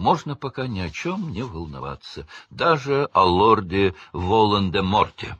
можно пока ни о чем не волноваться, даже о лорде Волан-де-Морте.